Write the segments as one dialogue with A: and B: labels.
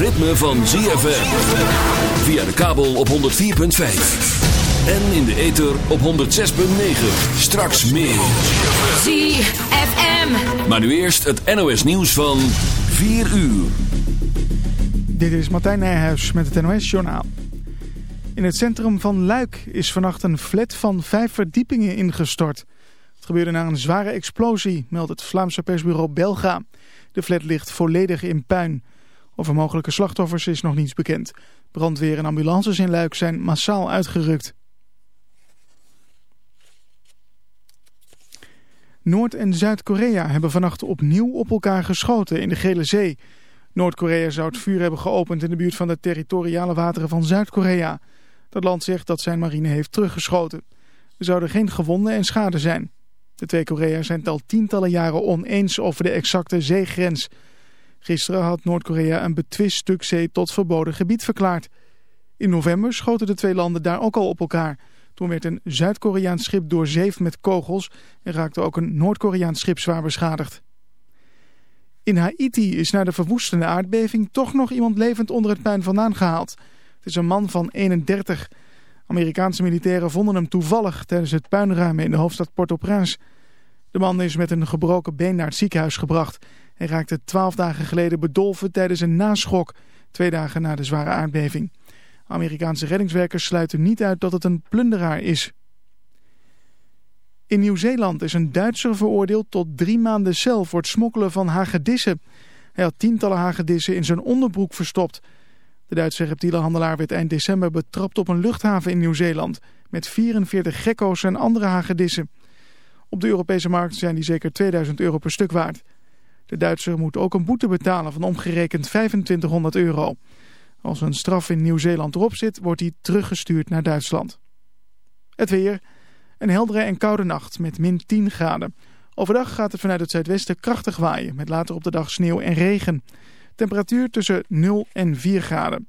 A: ritme van ZFM. Via de kabel op 104.5. En in de ether op 106.9. Straks meer.
B: ZFM.
A: Maar nu eerst het NOS nieuws van 4 uur.
C: Dit is Martijn Nijhuis met het NOS-journaal. In het centrum van Luik is vannacht een flat van vijf verdiepingen ingestort. Het gebeurde na een zware explosie, meldt het Vlaamse persbureau Belga. De flat ligt volledig in puin. Over mogelijke slachtoffers is nog niets bekend. Brandweer en ambulances in Luik zijn massaal uitgerukt. Noord- en Zuid-Korea hebben vannacht opnieuw op elkaar geschoten in de Gele Zee. Noord-Korea zou het vuur hebben geopend in de buurt van de territoriale wateren van Zuid-Korea. Dat land zegt dat zijn marine heeft teruggeschoten. Er zouden geen gewonden en schade zijn. De twee Korea's zijn al tientallen jaren oneens over de exacte zeegrens. Gisteren had Noord-Korea een betwist stuk zee tot verboden gebied verklaard. In november schoten de twee landen daar ook al op elkaar. Toen werd een Zuid-Koreaans schip doorzeefd met kogels en raakte ook een Noord-Koreaans schip zwaar beschadigd. In Haiti is na de verwoestende aardbeving toch nog iemand levend onder het puin vandaan gehaald. Het is een man van 31. Amerikaanse militairen vonden hem toevallig tijdens het puinruimen in de hoofdstad Port-au-Prince. De man is met een gebroken been naar het ziekenhuis gebracht. Hij raakte twaalf dagen geleden bedolven tijdens een naschok, twee dagen na de zware aardbeving. Amerikaanse reddingswerkers sluiten niet uit dat het een plunderaar is. In Nieuw-Zeeland is een Duitser veroordeeld tot drie maanden cel voor het smokkelen van hagedissen. Hij had tientallen hagedissen in zijn onderbroek verstopt. De Duitse reptielenhandelaar werd eind december betrapt op een luchthaven in Nieuw-Zeeland... met 44 gekko's en andere hagedissen. Op de Europese markt zijn die zeker 2000 euro per stuk waard. De Duitser moet ook een boete betalen van omgerekend 2500 euro. Als een straf in Nieuw-Zeeland erop zit, wordt hij teruggestuurd naar Duitsland. Het weer. Een heldere en koude nacht met min 10 graden. Overdag gaat het vanuit het zuidwesten krachtig waaien, met later op de dag sneeuw en regen. Temperatuur tussen 0 en 4 graden.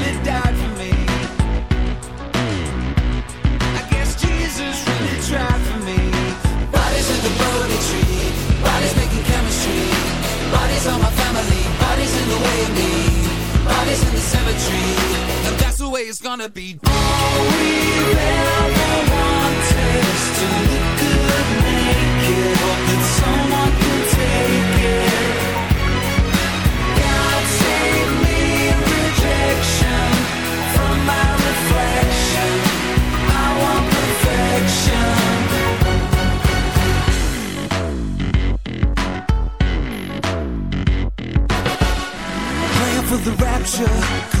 D: The and that's the way it's gonna be. All we ever wanted is to look good naked. Hope that someone can take it. God save me rejection from my reflection. I want perfection. For the rapture,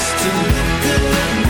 D: to look good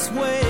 E: This way.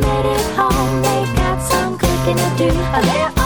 B: made it home. They got some cooking to do. Oh,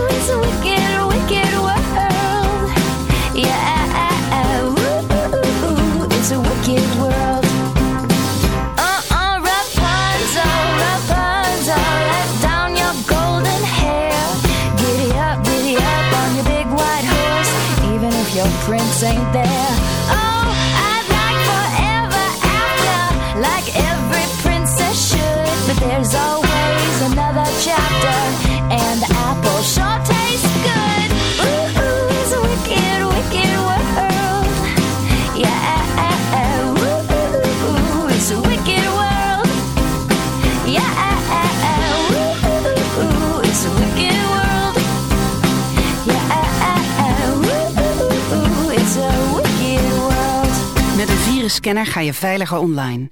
B: chapter, and the apple sure tastes good. Ooh, ooh, it's a wicked, wicked world. Yeah, ooh, ooh, it's a wicked world. Yeah, ooh, ooh, it's a wicked world. Yeah, ooh, ooh, it's a wicked world.
F: Met een virusscanner ga je veiliger online.